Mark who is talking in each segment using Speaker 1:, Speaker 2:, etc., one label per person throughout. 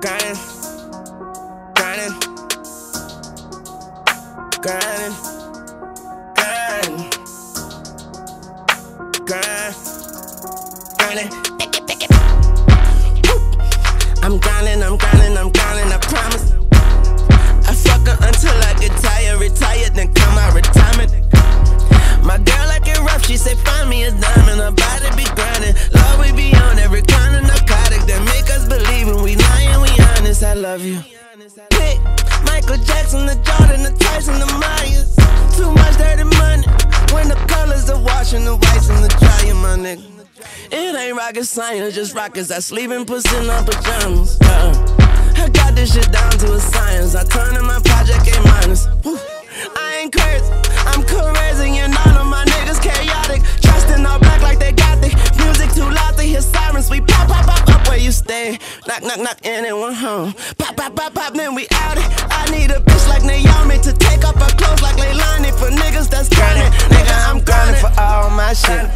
Speaker 1: Grinding, grinding, grinding, grinding, grind, grinding. It. I'm grinding, I'm grinding, I'm grinding. I promise. I fuck her until I get tired, retired, then come out retirement. Michael Jackson, the Jordan, the Tyson, the Myers. Too much dirty money when the colors are washing the whites and the dryer, my nigga. It ain't rocket science, just rockets I sleep in pussy in our pajamas. Uh, I got this shit down to a science. I turn in my project A minus. I ain't crazy, Knock, knock, knock, anyone home. Pop, pop, pop, pop, then we out it. I need a bitch like Naomi to take off her clothes like Leilani for niggas that's grinding. Nigga, I'm grinding for all my shit.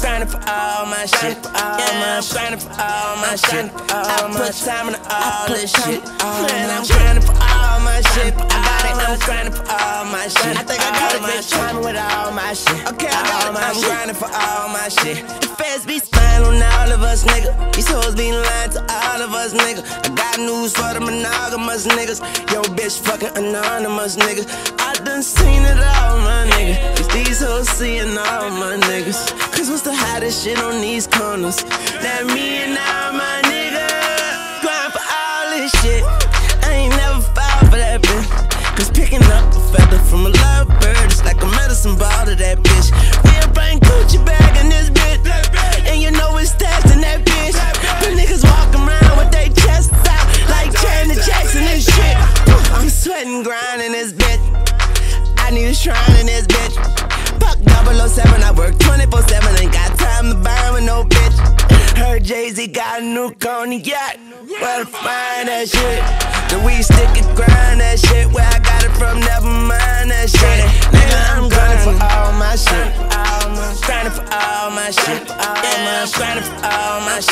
Speaker 1: Grinding for all my shit. Yeah, I'm grinding for all my shit. I put time into all this shit. Man, I'm grinding for all my shit. I got it, I'm grinding for all my shit. I think I got it, bitch. With all my shit. Okay, I got it, I'm grinding for all my shit. The feds be spying on all of us, nigga. These hoes be lying to all of us, nigga. I got news for the monogamous niggas. Yo, bitch, fucking anonymous, nigga. I done seen it all, my nigga. Cause these hoes seeing all my niggas. Cause what's the hottest shit on these corners? That me and all my niggas. Grind for all this shit. Medicine ball to that bitch. A bring Gucci bag in this bitch. And you know it's stashed in that bitch. The niggas walk around with their chests out like Janet Jackson and shit. I'm sweating, grinding this bitch. I need a shrine in this bitch. Fuck 007, I work 24 7. Ain't got time to burn with no bitch. Heard Jay Z got a new cognac. To find that shit? The weed stick and grind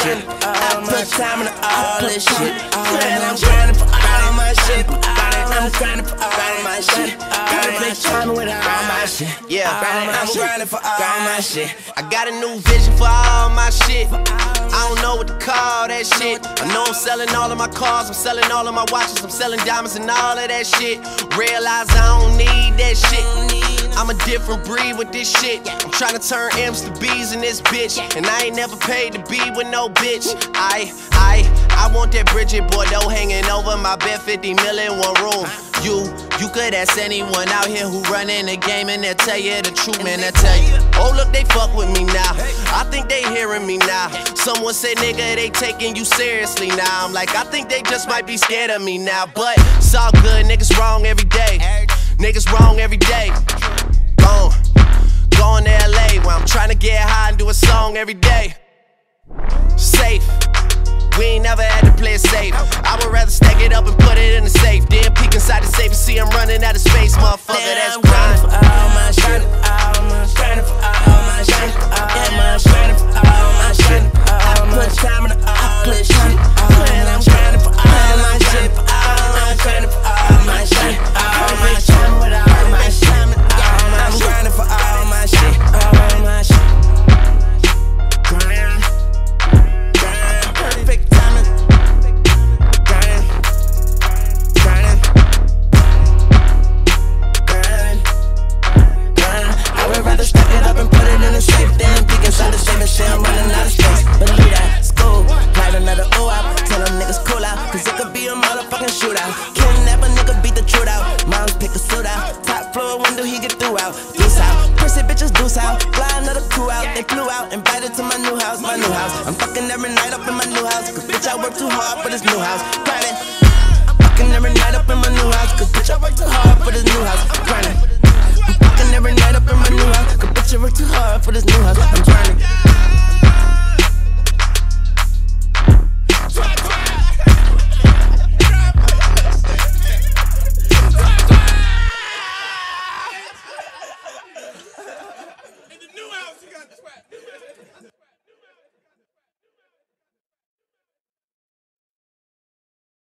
Speaker 1: shit. I put time into all this shit. Man, I'm grinding for all my shit. I'm grinding for all my shit. Gotta take time with all my shit.
Speaker 2: Yeah,
Speaker 1: I'm grinding for all my shit.
Speaker 2: I got a new vision for all my shit. I don't know what to call that shit. I know I'm selling all of my cars, I'm selling all of my watches, I'm selling diamonds and all of that shit. Realize I don't need that shit. I'm a different breed with this shit. I'm trying to turn M's to B's in this bitch. And I ain't never paid to be with no bitch. I, I, I want that Brigitte Bardot hanging over my bed, 50 million, one room. You, you could ask anyone out here who running the game and they'll tell you the truth, man. They'll tell you, oh look, they fuck with me now. I think they hearing me now. Someone said, nigga, they taking you seriously now. I'm like, I think they just might be scared of me now. But it's all good, niggas wrong every day. Niggas wrong every day. Going to LA where I'm trying to get high and do a song every day. Safe. We ain't never had to play it safe. I would rather stack it up and put it in the safe. Then peek inside the safe and see I'm running out of space, motherfucker. That's
Speaker 1: I'm Fly another crew out, they flew out. Invited to my new house, my new house. I'm fucking every night up in my new house. Cause bitch, I work too hard for this new house. Grinding.